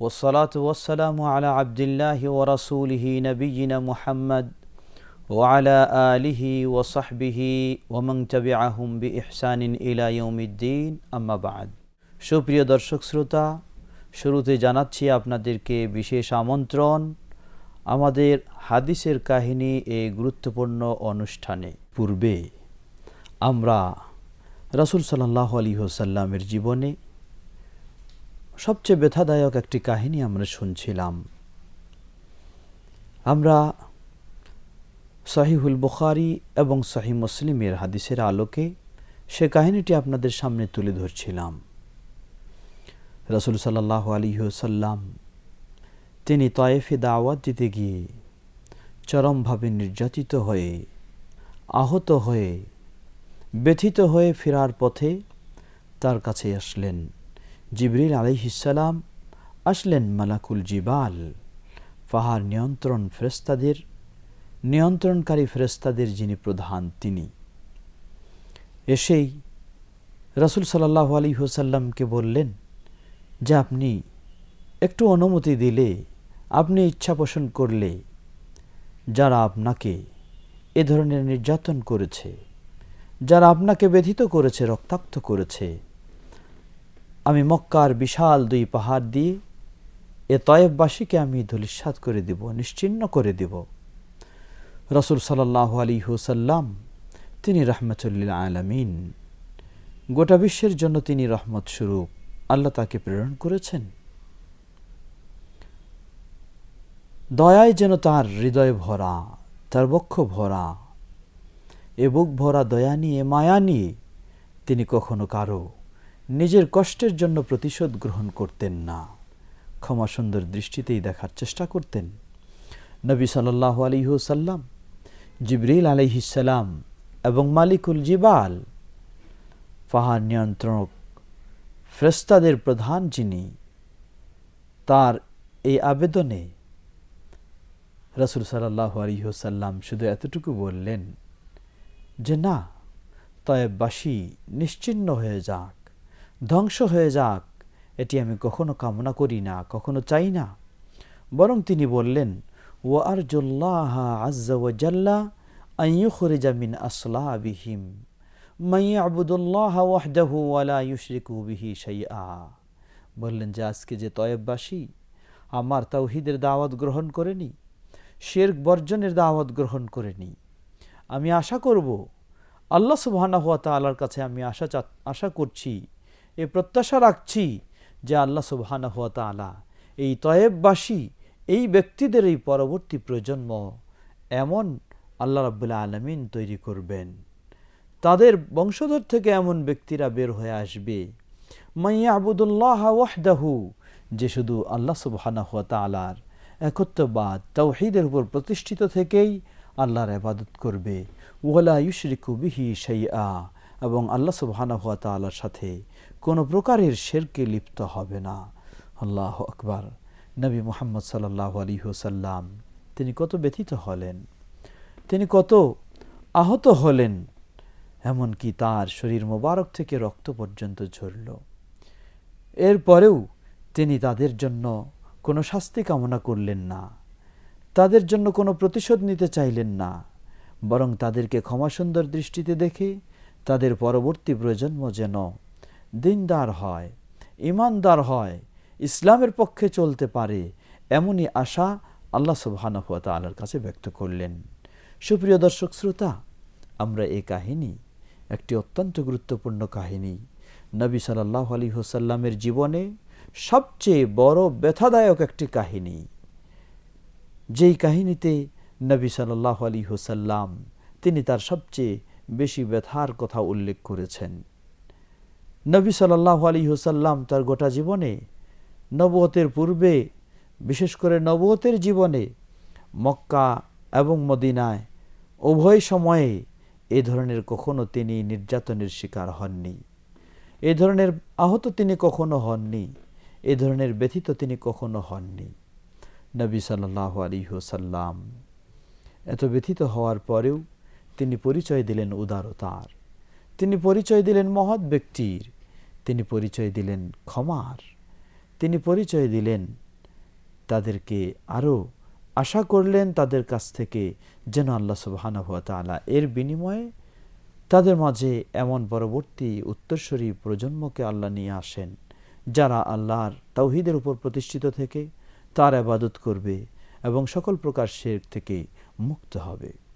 والصلاة والسلام على عبد الله ورسوله نبينا محمد وعلى آله وصحبه ومن تبعهم بإحسان إلى يوم الدين أما بعد সুপ্রিয় দর্শক শ্রোতা শুরুতে জানাচ্ছি আপনাদেরকে বিশেষ আমন্ত্রণ আমাদের হাদিসের কাহিনী এই গুরুত্বপূর্ণ অনুষ্ঠানে পূর্বে আমরা রাসুল সাল্লাহ আলী হোসাল্লামের জীবনে সবচেয়ে ব্যথাদায়ক একটি কাহিনী আমরা শুনছিলাম। আমরা সহিহুল বুখারি এবং সহি মুসলিমের হাদিসের আলোকে সে কাহিনীটি আপনাদের সামনে তুলে ধরছিলাম। রসুল সাল্লাহ আলী সাল্লাম তিনি তয়েফে দাওয়াত দিতে গিয়ে চরমভাবে নির্যাতিত হয়ে, আহত হয়ে, ব্যথিত হয়ে ফেরার পথে তার কাছে আসলেন। জিবরিল আলিহিসাল্লাম আসলেন মালাকুল জিবাল। পাহাড় নিয়ন্ত্রণ ফেরেস্তাদের নিয়ন্ত্রণকারী ফেরেস্তাদের যিনি প্রধান তিনি। এসেই রসুল সাল্লাহ আলী হুসাল্লামকে বললেন, যে আপনি একটু অনুমতি দিলে, আপনি ইচ্ছা পোষণ করলে, যারা আপনাকে এ ধরনের নির্যাতন করেছে, যারা আপনাকে ব্যথিত করেছে, রক্তাক্ত করেছে আমি মক্কার বিশাল দুই পাহাড় দিয়ে এ তয়েববাসীকে আমি ধলিস্বাদ করে দিব, নিশ্চিন্ন করে দিব। রসুল সাল্লাহ আলী হুসাল্লাম তিনি রহমতুল্লিল আলমিন। গোটা বিশ্বের জন্য তিনি রহমত স্বরূপ। আল্লাহ তাকে প্রেরণ করেছেন। দয়ায় যেন তার হৃদয় ভরা, তার বক্ষ ভরা, এ বুক ভরা, দয়া নিয়ে, মায়া নিয়ে তিনি কখনো কারও নিজের কষ্টের জন্য প্রতিশোধ গ্রহণ করতেন না। ক্ষমা সুন্দর দৃষ্টিতেই দেখার চেষ্টা করতেন। নবী সাল্লাহ আলিহসাল্লাম জিবরিল আলিহিসাল্লাম এবং মালিকুল জিবাল পাহাড় নিয়ন্ত্রক ফ্রেস্তাদের প্রধান যিনি, তার এই আবেদনে রসুল সাল্লাহ আলিহসাল্লাম শুধু এতটুকু বললেন যে, না, তয়েববাসী নিশ্চিন্ন হয়ে যাক ধ্বংস হয়ে যাক, এটি আমি কখনো কামনা করি না, কখনো চাই না। বরং তিনি বললেন ও আর জল্লাহ আজ্লা আইয়ুখরিজা ওয়াহদাহু ওয়ালা বললেন, যে আজকে যে তয়েববাসী আমার তাওহিদের দাওয়াত গ্রহণ করেনি শের বর্জনের দাওয়াত গ্রহণ করেনি, আমি আশা করব, আল্লাহ সুবাহানা হুয়া তালার কাছে আমি আশা আশা করছি এ প্রত্যাশা রাখছি যে আল্লাহ সুবাহানা হুয়া তালা এই তয়েববাসী এই ব্যক্তিদের এই পরবর্তী প্রজন্ম এমন আল্লাহ রাবুল্লাহ আলমিন তৈরি করবেন। তাদের বংশধর থেকে এমন ব্যক্তিরা বের হয়ে আসবে। মাইয়া আবুদুল্লাহ ওয়াহদাহু, যে শুধু আল্লাহ সুবাহানা হুয়া তালার একত্ববাদ তৌহিদের উপর প্রতিষ্ঠিত থেকেই আল্লাহর আবাদত করবে। ওয়ালা ইউশরিকু বিহি সাইয়া এবং আল্লাহ সুবহানা হুয়া তালার সাথে কোনো প্রকারের শেরকে লিপ্ত হবে না। আল্লাহ আকবার। নবী মোহাম্মদ সাল্লাহ আলী হুসাল্লাম তিনি কত ব্যথিত হলেন, তিনি কত আহত হলেন, এমনকি তার শরীর মোবারক থেকে রক্ত পর্যন্ত ঝরল। এরপরেও তিনি তাদের জন্য কোনো শাস্তি কামনা করলেন না, তাদের জন্য কোনো প্রতিশোধ নিতে চাইলেন না, বরং তাদেরকে ক্ষমা সুন্দর দৃষ্টিতে দেখে তাদের পরবর্তী প্রজন্ম যেন দিনদার হয়, ইমানদার হয়, ইসলামের পক্ষে চলতে পারে এমনই আশা আল্লাহ সুবাহানহুয়া তালার কাছে ব্যক্ত করলেন। সুপ্রিয় দর্শক শ্রোতা, আমরা এই কাহিনী একটি অত্যন্ত গুরুত্বপূর্ণ কাহিনী। নবী সাল্লাহ আলী হোসাল্লামের জীবনে সবচেয়ে বড় ব্যথাদায়ক একটি কাহিনী। যেই কাহিনীতে নবী সাল্লাহ আলী হোসাল্লাম তিনি তার সবচেয়ে বেশি ব্যথার কথা উল্লেখ করেছেন। নবী সাল্লাহ আলী হোসাল্লাম তার গোটা জীবনে নবতের পূর্বে, বিশেষ করে নবতের জীবনে মক্কা এবং মদিনায় উভয় সময়ে এ ধরনের কখনো তিনি নির্যাতনের শিকার হননি। এ ধরনের আহত তিনি কখনো হননি, এ ধরনের ব্যথিত তিনি কখনো হননি। নবী সাল্লাহ আলী সাল্লাম এত ব্যথিত হওয়ার পরেও তিনি পরিচয় দিলেন উদারতার তিনি পরিচয় দিলেন মহৎ ব্যক্তির। তিনি পরিচয় দিলেন ক্ষমার। তিনি পরিচয় দিলেন তাদেরকে আরও আশা করলেন তাদের কাছ থেকে যেন আল্লাহ সুবাহানুয়া তালা এর বিনিময়ে তাদের মাঝে এমন পরবর্তী উত্তরস্বরী প্রজন্মকে আল্লাহ নিয়ে আসেন, যারা আল্লাহর তৌহিদের উপর প্রতিষ্ঠিত থেকে তার আবাদত করবে এবং সকল প্রকার শের থেকে মুক্ত হবে।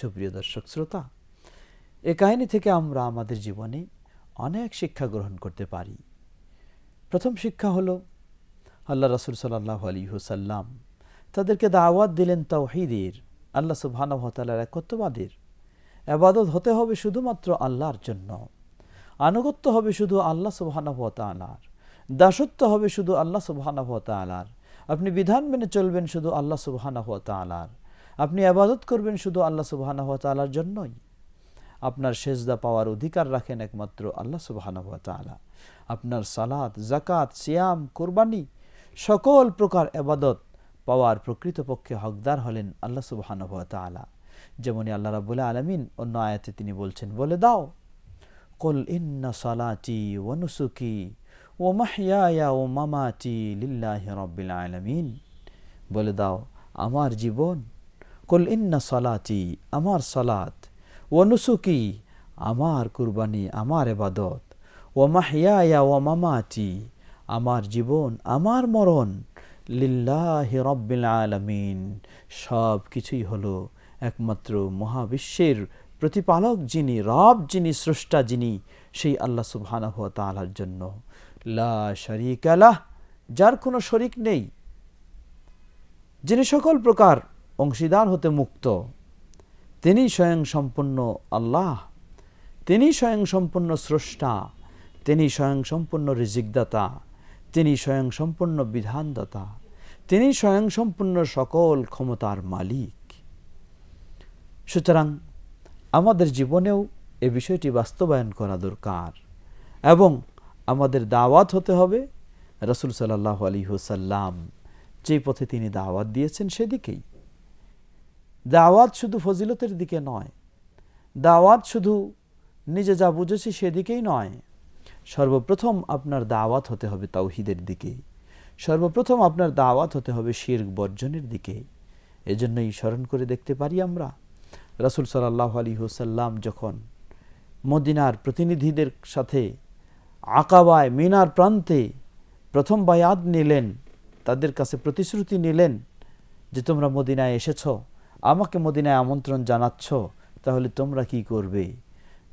সুপ্রিয় দর্শক, শ্রোতা, এ কাহিনী থেকে আমরা আমাদের জীবনে অনেক শিক্ষা গ্রহণ করতে পারি। প্রথম শিক্ষা হল, আল্লাহ রসুল সাল্লাহ আলী হুসাল্লাম তাদেরকে দাওয়াত দিলেন তাওহিদের, আল্লাহ সুবাহানহতালার একত্ববাদের। আবাদত হতে হবে শুধুমাত্র আল্লাহর জন্য। আনুগত্য হবে শুধু আল্লাহ সুবাহানহতালার দাসত্ব হবে শুধু আল্লাহ সুবাহানহতালার আপনি বিধান মেনে চলবেন শুধু আল্লাহ সুবাহানহতালার আপনি আবাদত করবেন শুধু আল্লাহ সুবাহানহতালার জন্যই। আপনার সেজদা পাওয়ার অধিকার রাখেন একমাত্র আল্লাহ সুবাহানহতালা আপনার সালাদ জাকাত সিয়াম, কোরবানি সকল প্রকার আবাদত পাওয়ার প্রকৃতপক্ষে হকদার হলেন আল্লাহ সুবাহানুভালা যেমনই আল্লাহ রাবুল আলমিন অন্য আয়াতে তিনি বলছেন, বলে দাও, কল ইন্না সালাটি ওনুসুকি ও মাহিয়া ও মামাটি লিল্লাহ রব্বিল আলমিন। বলে দাও, আমার জীবন কল ইন্না সালাটি আমার সলাত। ও ওনুসুকি আমার কুরবানি, আমার এবাদত। ও মাহিয়া ও মামাটি আমার জীবন, আমার মরণ। লিল্লাহ রব্বিল আলমিন। সব কিছুই হলো একমাত্র মহাবিশ্বের প্রতিপালক যিনি, রব যিনি, স্রষ্টা যিনি, সেই আল্লাহ সুবহানাহ তালার জন্য। লা শরিক আলাহ যার কোনো শরিক নেই। যিনি সকল প্রকার অংশীদার হতে মুক্ত। তিনি স্বয়ং সম্পূর্ণ আল্লাহ, তিনি স্বয়ং সম্পূর্ণ স্রষ্টা, তিনি স্বয়ং সম্পূর্ণ রিজিকদাতা, তিনি স্বয়ং সম্পূর্ণ বিধানদাতা, তিনি স্বয়ং সম্পূর্ণ সকল ক্ষমতার মালিক। সুতরাং আমাদের জীবনেও এ বিষয়টি বাস্তবায়ন করা দরকার এবং আমাদের দাওয়াত হতে হবে রসুল সাল্লাহ আলী হুসাল্লাম যে পথে তিনি দাওয়াত দিয়েছেন সেদিকেই। দাওয়াত শুধু ফজিলতের দিকে নয়। দাওয়াত শুধু নিজে যা বুঝেছি সেদিকেই নয়। সর্বপ্রথম আপনার দাওয়াত হতে হবে তাওহিদের দিকে। সর্বপ্রথম আপনার দাওয়াত হতে হবে শির বর্জনের দিকে। এজন্যই স্মরণ করে দেখতে পারি আমরা, রাসুল সাল্লাহ আলী হুসাল্লাম যখন মদিনার প্রতিনিধিদের সাথে আকাবায় মিনার প্রান্তে প্রথম বায়াত নিলেন, তাদের কাছে প্রতিশ্রুতি নিলেন যে তোমরা মদিনায় এসেছ। আমাকে মদিনায় আমন্ত্রণ জানাচ্ছ, তাহলে তোমরা কি করবে?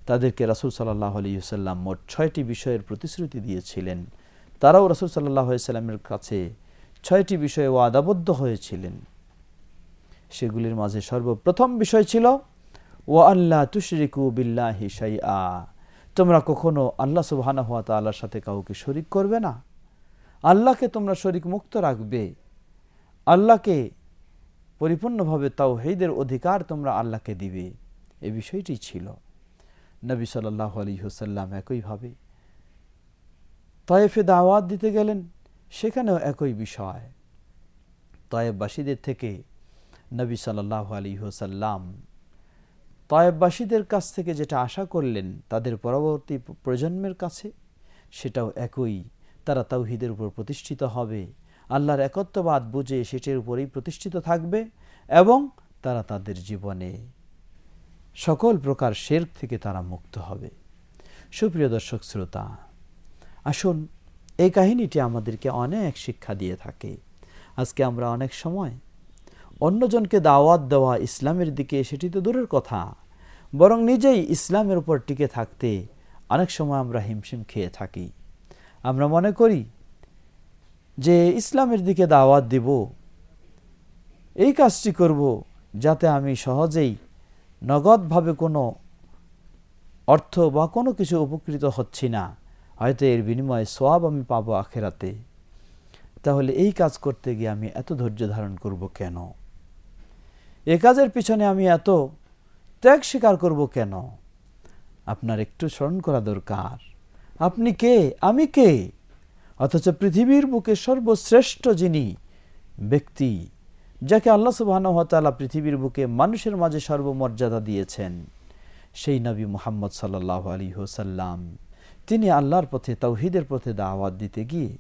তাদেরকে রাসুল সাল্লাহ আলিয়াল্লাম মোট ছয়টি বিষয়ের প্রতিশ্রুতি দিয়েছিলেন। তারাও রাসুল সাল্লাহ সাল্লামের কাছে ছয়টি বিষয়ে ওয়াদাবদ্ধ হয়েছিলেন। সেগুলির মাঝে সর্বপ্রথম বিষয় ছিল ও আল্লাহ তুশরিকু বিল্লাহি সাই আ তোমরা কখনো আল্লাহ সুবাহানা হাত আল্লাহর সাথে কাউকে শরিক করবে না? আল্লাহকে তোমরা শরিক মুক্ত রাখবে। আল্লাহকে পরিপূর্ণভাবে তাও হেদের অধিকার তোমরা আল্লাহকে দিবে। এ বিষয়টি ছিল। নবী সাল্লাহ আলী হুসাল্লাম একইভাবে তয়েফে দাওয়াত দিতে গেলেন, সেখানেও একই বিষয়। তয়েববাসীদের থেকে নবী সাল্লাহ আলী হুসাল্লাম তয়েববাসীদের কাছ থেকে যেটা আশা করলেন তাদের পরবর্তী প্রজন্মের কাছে, সেটাও একই। তারা তাওহিদের উপর প্রতিষ্ঠিত হবে। আল্লাহর একত্ববাদ বুঝে সেটির উপরেই প্রতিষ্ঠিত থাকবে এবং তারা তাদের জীবনে সকল প্রকার শের থেকে তারা মুক্ত হবে। সুপ্রিয় দর্শক শ্রোতা, আসুন এই কাহিনীটি আমাদেরকে অনেক শিক্ষা দিয়ে থাকে। আজকে আমরা অনেক সময় অন্যজনকে দাওয়াত দেওয়া ইসলামের দিকে, সেটি তো দূরের কথা, বরং নিজেই ইসলামের উপর টিকে থাকতে অনেক সময় আমরা হিমশিম খেয়ে থাকি। আমরা মনে করি যে ইসলামের দিকে দাওয়াত দিব, এই কাজটি করব যাতে আমি সহজেই নগদভাবে কোনো অর্থ বা কোনো কিছু উপকৃত হচ্ছি না। হয়তো এর বিনিময়ে সোয়াব আমি পাবো আখেরাতে। তাহলে এই কাজ করতে গিয়ে আমি এত ধৈর্য ধারণ করব কেন? এ কাজের পিছনে আমি এত ত্যাগ স্বীকার করব কেন? আপনার একটু স্মরণ করা দরকার। আপনি কে? আমি কে? অথচ পৃথিবীর বুকে সর্বশ্রেষ্ঠ যিনি ব্যক্তি, যাকে আল্লাহ সুবাহতালা পৃথিবীর বুকে মানুষের মাঝে সর্বমর্যাদা দিয়েছেন, সেই নবী মোহাম্মদ সাল্লাহ আলী হোসাল্লাম তিনি আল্লাহর পথে তৌহিদের পথে দাওয়াত দিতে গিয়ে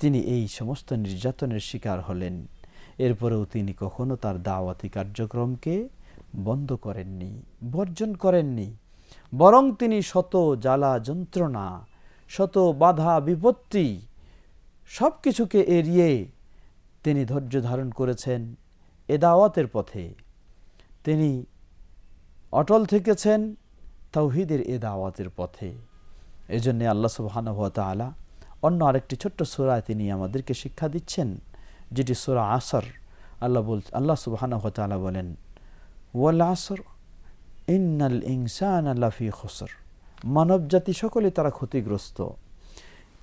তিনি এই সমস্ত নির্যাতনের শিকার হলেন। এরপরেও তিনি কখনো তার দাওয়াতি কার্যক্রমকে বন্ধ করেননি, বর্জন করেননি, বরং তিনি শত জ্বালা যন্ত্রণা, শত বাধা বিপত্তি সব কিছুকে এড়িয়ে তিনি ধৈর্য ধারণ করেছেন এ দাওয়াতের পথে। তিনি অটল থেকেছেন তৌহিদের এ দাওয়াতের পথে। এই জন্যে আল্লাহ সুবাহানুভতালা অন্য আরেকটি ছোট্ট সোরায় তিনি আমাদেরকে শিক্ষা দিচ্ছেন, যেটি সোরা আসর। আল্লাহ বল আল্লাহ সুবাহানুভতালা বলেন, ওয়াল আসর, ইন্নাল ইনসান আল্লাফি খসর। মানব জাতি সকলে তারা ক্ষতিগ্রস্ত।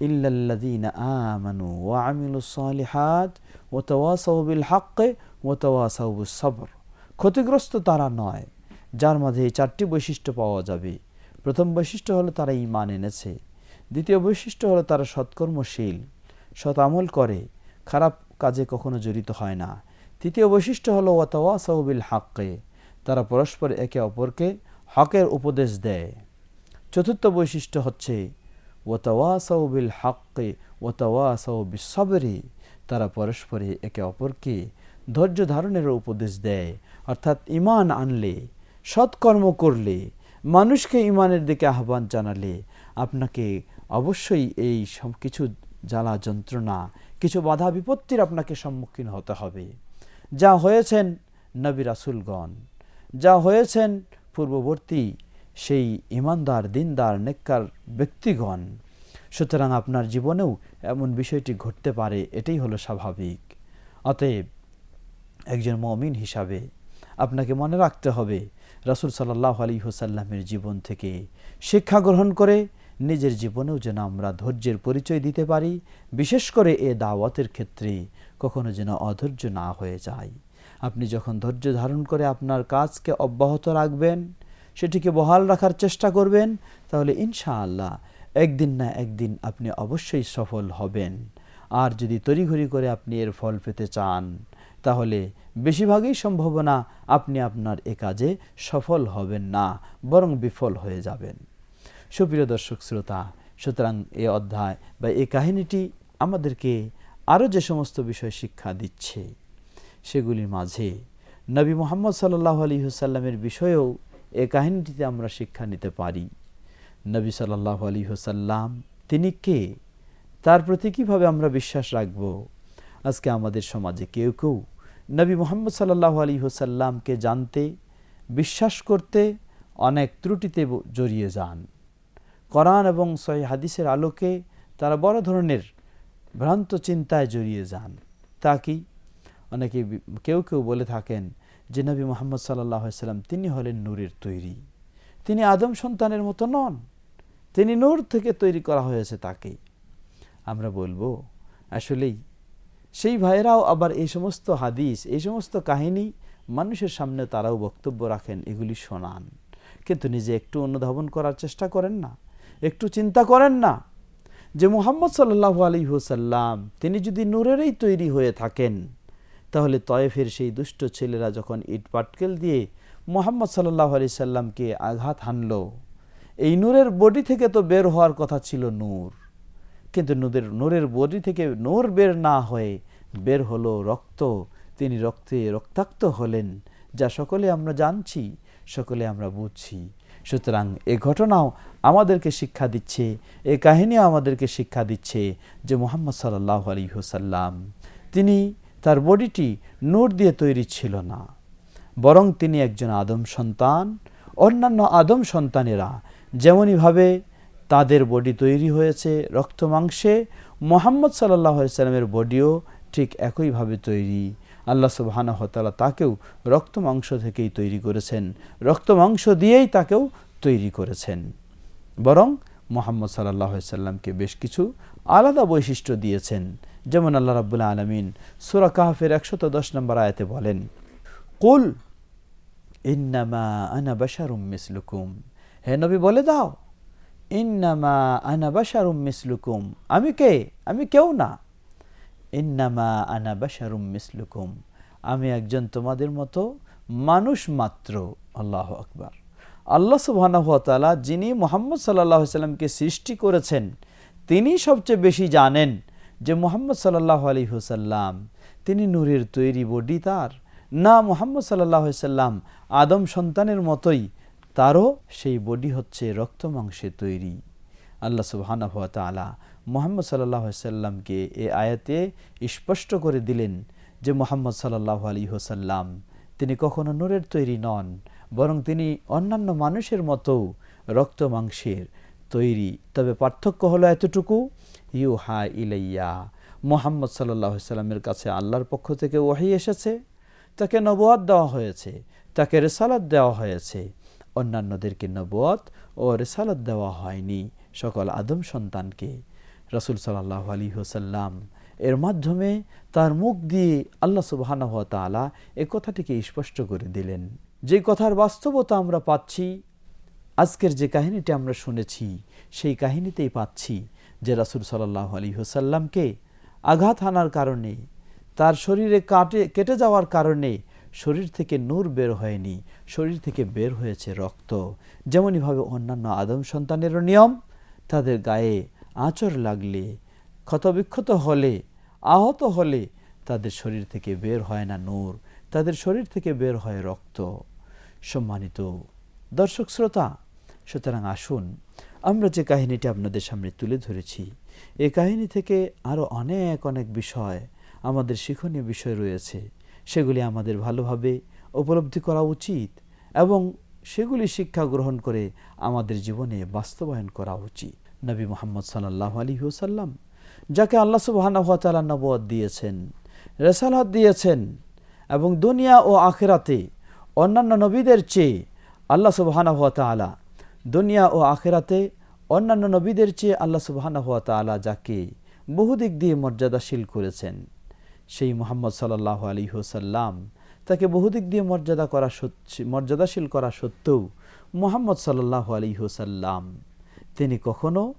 ইল্লাল্লাযীন আমানু ওয়া আমিলুস সালিহাত ওয়া তাওয়াসাউ বিল হাক্কি ওয়া ক্ষতিগ্রস্ত তারা নয়, যার মাঝে এই চারটি বৈশিষ্ট্য পাওয়া যাবে। প্রথম বৈশিষ্ট্য হলো তারা ইমান এনেছে। দ্বিতীয় বৈশিষ্ট্য হলো তারা সৎকর্মশীল, সৎ আমল করে, খারাপ কাজে কখনো জড়িত হয় না। তৃতীয় বৈশিষ্ট্য হলো ওয়াতাওয়াসাউ বিল হাক্কে, তারা পরস্পর একে অপরকে হকের উপদেশ দেয়। চতুর্থ বৈশিষ্ট্য হচ্ছে ওতাওয়াসাউ বিল হাক্কে ওতাওয়াসাউ বিসবরে তারা পরস্পরে একে অপরকে ধৈর্য ধারণের উপদেশ দেয়, অর্থাৎ ইমান আনলে, সৎকর্ম করলে, মানুষকে ইমানের দিকে আহ্বান জানালে। আপনাকে অবশ্যই এই সব কিছু জ্বালা যন্ত্রণা, কিছু বাধা বিপত্তির আপনাকে সম্মুখীন হতে হবে। যা হয়েছেন নবী রাসুলগণ, যা হয়েছেন পূর্ববর্তী সেই ইমানদার, দিনদার, নেককার ব্যক্তিগণ। সুতরাং আপনার জীবনেও এমন বিষয়টি ঘটতে পারে, এটাই হলো স্বাভাবিক। অতএব একজন মমিন হিসাবে আপনাকে মনে রাখতে হবে, রাসুল সাল্লাহ আলী হুসাল্লামের জীবন থেকে শিক্ষা গ্রহণ করে নিজের জীবনেও যেন আমরা ধৈর্যের পরিচয় দিতে পারি, বিশেষ করে এ দাওয়াতের ক্ষেত্রে কখনো যেন অধৈর্য না হয়ে যায়। আপনি যখন ধৈর্য ধারণ করে আপনার কাজকে অব্যাহত রাখবেন সেটিকে বহাল রাখার চেষ্টা করবেন, তাহলে ইনশাআল্লাহ একদিন না একদিন আপনি অবশ্যই সফল হবেন। আর যদি তড়িঘড়ি করে আপনি এর ফল পেতে চান, তাহলে বেশিরভাগই সম্ভাবনা আপনি আপনার এ কাজে সফল হবেন না, বরং বিফল হয়ে যাবেন। সুপ্রিয় দর্শক শ্রোতা, সুতরাং এ অধ্যায় বা এ কাহিনীটি আমাদেরকে আরও যে সমস্ত বিষয় শিক্ষা দিচ্ছে, সেগুলির মাঝে নবী মোহাম্মদ সাল্লাহ আলী হুসাল্লামের বিষয়েও এ কাহিনীটিতে আমরা শিক্ষা নিতে পারি। নবী সাল্লাহ আলী হোসাল্লাম তিনি কে? তার প্রতি কীভাবে আমরা বিশ্বাস রাখব? আজকে আমাদের সমাজে কেউ কেউ নবী মোহাম্মদ সাল্লাহ আলী হোসাল্লামকে জানতে, বিশ্বাস করতে অনেক ত্রুটিতে জড়িয়ে যান। কোরআন এবং সহি হাদিসের আলোকে তারা বড় ধরনের ভ্রান্ত চিন্তায় জড়িয়ে যান। তা কি? অনেকে কেউ কেউ বলে থাকেন যে নবী মোহাম্মদ সাল্লাম, তিনি হলেন নূরের তৈরি। তিনি আদম সন্তানের মতো নন, তিনি নূর থেকে তৈরি করা হয়েছে তাকে। আমরা বলব, আসলেই সেই ভাইয়েরাও আবার এই সমস্ত হাদিস, এই সমস্ত কাহিনী মানুষের সামনে তারাও বক্তব্য রাখেন, এগুলি শোনান। কিন্তু নিজে একটু অনুধাবন করার চেষ্টা করেন না, একটু চিন্তা করেন না যে মুহাম্মদ সাল্লাহ আলী হুসাল্লাম তিনি যদি নূরেরই তৈরি হয়ে থাকেন তাহলে তয়েফের সেই দুষ্ট ছেলেরা যখন ইট পাটকেল দিয়ে মোহাম্মদ সাল্লাহ আলি সাল্লামকে আঘাত হানল, এই নূরের বডি থেকে তো বের হওয়ার কথা ছিল নূর। কিন্তু নূরের নূরের বডি থেকে নূর বের না হয়ে বের হলো রক্ত। তিনি রক্তে রক্তাক্ত হলেন, যা সকলে আমরা জানছি, সকলে আমরা বুঝছি। সুতরাং এ ঘটনাও আমাদেরকে শিক্ষা দিচ্ছে, এ কাহিনীও আমাদেরকে শিক্ষা দিচ্ছে যে মোহাম্মদ সাল্লাহ আলী হুসাল্লাম তিনি তার বডিটি নোট দিয়ে তৈরি ছিল না, বরং তিনি একজন আদম সন্তান, অন্যান্য আদম সন্তানেরা যেমনইভাবে তাদের বডি তৈরি হয়েছে, রক্ত মাংসে, মোহাম্মদ সাল্লাহ সাল্লামের বডিও ঠিক একইভাবে তৈরি। আল্লাহ সুবাহানহতালা তাকেও রক্ত মাংস থেকেই তৈরি করেছেন। রক্ত মাংস দিয়েই তাকেও তৈরি করেছেন। বরং মোহাম্মদ সাল্লাহ সাল্লামকে বেশ কিছু আলাদা বৈশিষ্ট্য দিয়েছেন। যেমন আল্লাহ রাবুল্লাহ আলমিন সুরা কাহাফের একশত দশ নম্বর আয়াতে বলেন, কুল, ইন্নামা হে নবী, বলে দাও, ইন্নামা আনা বাশারুম মিসলুকুম। আমি কে? আমি কেউ না। ইন্নামা আনা বাশারুম মিসলুকুম। আমি একজন তোমাদের মতো মানুষ মাত্র। আল্লাহ আকবার। আল্লাহ সুবাহানহতালা যিনি মোহাম্মদ সাল্লাহ সাল্লামকে সৃষ্টি করেছেন, তিনি সবচেয়ে বেশি জানেন। যে মোহাম্মদ সাল্লাহ আলী হুসাল্লাম তিনি নূরের তৈরি বডি তার। না মোহাম্মদ সাল্লাহ সাল্লাম আদম সন্তানের মতোই, তারও সেই বডি হচ্ছে রক্ত মাংসে তৈরি। আল্লাহ সুবাহানহ তালা মোহাম্মদ সাল্লাহ সাল্লামকে এ আয়াতে স্পষ্ট করে দিলেন যে মোহাম্মদ সাল্লাহ আলী হোসাল্লাম তিনি কখনো নূরের তৈরি নন, বরং তিনি অন্যান্য মানুষের মতো রক্ত মাংসের তৈরি। তবে পার্থক্য হলো এতটুকু ইউ হা ইলাইয়া। মোহাম্মদ সাল্লাহ সাল্লামের কাছে আল্লাহর পক্ষ থেকে ওয়াহি এসেছে, তাকে নবুয়াদ দেওয়া হয়েছে, তাকে রেসালাত দেওয়া হয়েছে। অন্যান্যদেরকে নবুয়াত ও রেসালাত দেওয়া হয়নি সকল আদম সন্তানকে। রসুল সাল্লাহ আলী হোসাল্লাম এর মাধ্যমে তার মুখ দিয়ে আল্লাহ সুবাহানহ তালা এ কথাটিকে স্পষ্ট করে দিলেন। যে কথার বাস্তবতা আমরা পাচ্ছি, আজকের যে কাহিনীটি আমরা শুনেছি, সেই কাহিনীতেই পাচ্ছি যে রাসুল সাল্লাহ আলী হোসাল্লামকে আঘাত হানার কারণে, তার শরীরে কাটে, কেটে যাওয়ার কারণে শরীর থেকে নূর বের হয়নি, শরীর থেকে বের হয়েছে রক্ত। যেমনইভাবে অন্যান্য আদম সন্তানেরও নিয়ম, তাদের গায়ে আঁচড় লাগলে, ক্ষতবিক্ষত হলে, আহত হলে তাদের শরীর থেকে বের হয় না নূর, তাদের শরীর থেকে বের হয় রক্ত। সম্মানিত দর্শক শ্রোতা, সুতরাং আসুন আমরা যে কাহিনীটি আপনাদের সামনে তুলে ধরেছি, এ কাহিনী থেকে আরও অনেক অনেক বিষয় আমাদের শিক্ষণীয় বিষয় রয়েছে। সেগুলি আমাদের ভালোভাবে উপলব্ধি করা উচিত এবং সেগুলি শিক্ষা গ্রহণ করে আমাদের জীবনে বাস্তবায়ন করা উচিত। নবী মোহাম্মদ সাল্লাহ আলী হুসাল্লাম যাকে আল্লাহ সুবাহানহতালা নবদ দিয়েছেন, রেসালাত দিয়েছেন এবং দুনিয়া ও আখেরাতে অন্যান্য নবীদের চেয়ে আল্লাহ সুবাহানহতালা দুনিয়া ও আখেরাতে অন্যান্য নবীদের চেয়ে আল্লাহ সুবাহানহতালা যাকে বহুদিক দিয়ে মর্যাদাশীল করেছেন। সেই মোহাম্মদ সাল্লাহ আলী হুসাল্লাম তাকে বহুদিক দিয়ে মর্যাদা করা মর্যাদাশীল করা সত্ত্বেও মোহাম্মদ সাল্লাহ আলী হুসাল্লাম তিনি কখনো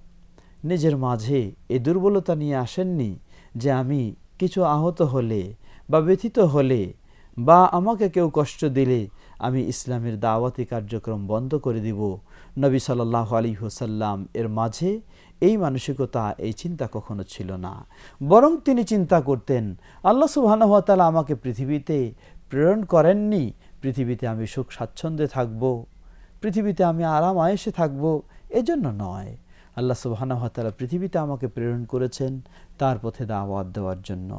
নিজের মাঝে এই দুর্বলতা নিয়ে আসেননি যে আমি কিছু আহত হলে বা ব্যথিত হলে বা আমাকে কেউ কষ্ট দিলে আমি ইসলামের দাওয়াতি কার্যক্রম বন্ধ করে দিব। নবী সাল্লাহ আলী হুসাল্লাম এর মাঝে এই মানসিকতা, এই চিন্তা কখনো ছিল না। বরং তিনি চিন্তা করতেন, আল্লাহ সুবাহানুয়াতালা আমাকে পৃথিবীতে প্রেরণ করেননি, পৃথিবীতে আমি সুখ স্বাচ্ছন্দ্যে থাকব, পৃথিবীতে আমি আরাম আয়েসে থাকব, এজন্য নয়। আল্লাহ সুবাহানহতালা পৃথিবীতে আমাকে প্রেরণ করেছেন তার পথে দাওয়াত দেওয়ার জন্য,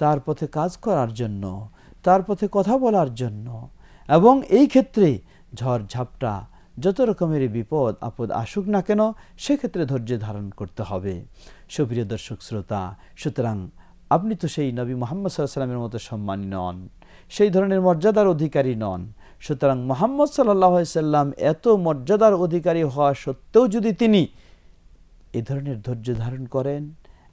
তার পথে কাজ করার জন্য, তার পথে কথা বলার জন্য এবং এই ক্ষেত্রে ঝড় ঝাপটা যত রকমের বিপদ, আপদ আসুক না কেন, সেক্ষেত্রে ধৈর্য ধারণ করতে হবে। সুপ্রিয় দর্শক শ্রোতা, সুতরাং আপনি তো সেই নবী মোহাম্মদ সাল্লামের মতো সম্মানী নন, সেই ধরনের মর্যাদার অধিকারী নন। সুতরাং মোহাম্মদ সাল্লাহ সাল্লাম এত মর্যাদার অধিকারী হওয়া সত্ত্বেও যদি তিনি এ ধরনের ধৈর্য ধারণ করেন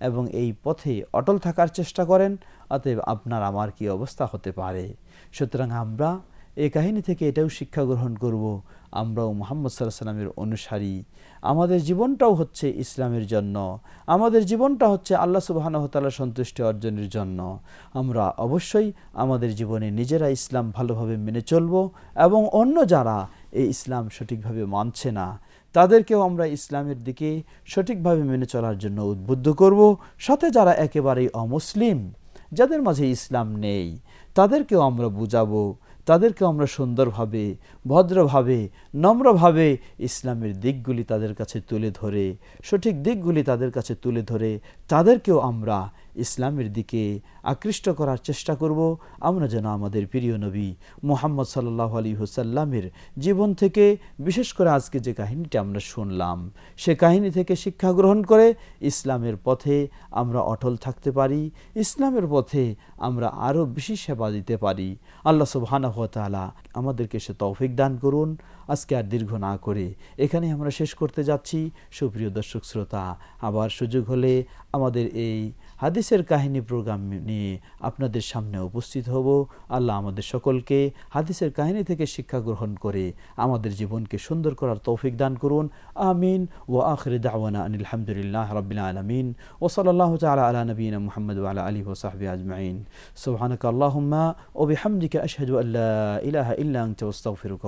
এবং এই পথে অটল থাকার চেষ্টা করেন, অতএব আপনার আমার কি অবস্থা হতে পারে? সুতরাং আমরা এই কাহিনী থেকে এটাও শিক্ষা গ্রহণ করব। আমরাও মোহাম্মদ সাল্লাহ সাল্লামের অনুসারী। আমাদের জীবনটাও হচ্ছে ইসলামের জন্য। আমাদের জীবনটা হচ্ছে আল্লাহ সুবাহানহতালা সন্তুষ্টি অর্জনের জন্য। আমরা অবশ্যই আমাদের জীবনে নিজেরা ইসলাম ভালোভাবে মেনে চলব এবং অন্য যারা এই ইসলাম সঠিকভাবে মানছে না, তাদেরকেও আমরা ইসলামের দিকে সঠিকভাবে মেনে চলার জন্য উদ্বুদ্ধ করব। সাথে যারা একেবারেই অমুসলিম, যাদের মাঝে ইসলাম নেই, তাদেরকেও আমরা বুঝাবো। তাদেরকে আমরা সুন্দরভাবে, ভদ্রভাবে, নম্রভাবে ইসলামের দিকগুলি তাদের কাছে তুলে ধরে, সঠিক দিকগুলি তাদের কাছে তুলে ধরে, তাদেরকেও আমরা ইসলামের দিকে আকৃষ্ট করার চেষ্টা করব। আমরা যেন আমাদের প্রিয় নবী মোহাম্মদ সাল্লাহ আলী হুসাল্লামের জীবন থেকে, বিশেষ করে আজকে যে কাহিনীটি আমরা শুনলাম, সে কাহিনী থেকে শিক্ষা গ্রহণ করে ইসলামের পথে আমরা অটল থাকতে পারি, ইসলামের পথে আমরা আরও বেশি সেবা দিতে পারি। আল্লাহ সুবাহানহতালা আমাদেরকে সে তৌফিক দান করুন। আজকে আর দীর্ঘ না করে এখানে আমরা শেষ করতে যাচ্ছি। সুপ্রিয় দর্শক শ্রোতা, আবার সুযোগ হলে আমাদের এই হাদিসের কাহিনী প্রোগ্রাম নিয়ে আপনাদের সামনে উপস্থিত হব। আল্লাহ আমাদের সকলকে হাদিসের কাহিনী থেকে শিক্ষা গ্রহণ করে আমাদের জীবনকে সুন্দর করার তৌফিক দান করুন। আমিন। ও আখরে দাওয়ানা আনিল হামদুলিল্লাহ রবিল আলমিন। ও সাল্লাহ তালা আলা নবীন মোহাম্মদ আলা আলী ওসাহবি আজমাইন। সুবহানক আল্লাহুম্মা ও বিহামদিকা আশহাদু আল্লা ইলাহা ইল্লা আনতা আস্তাগফিরুকা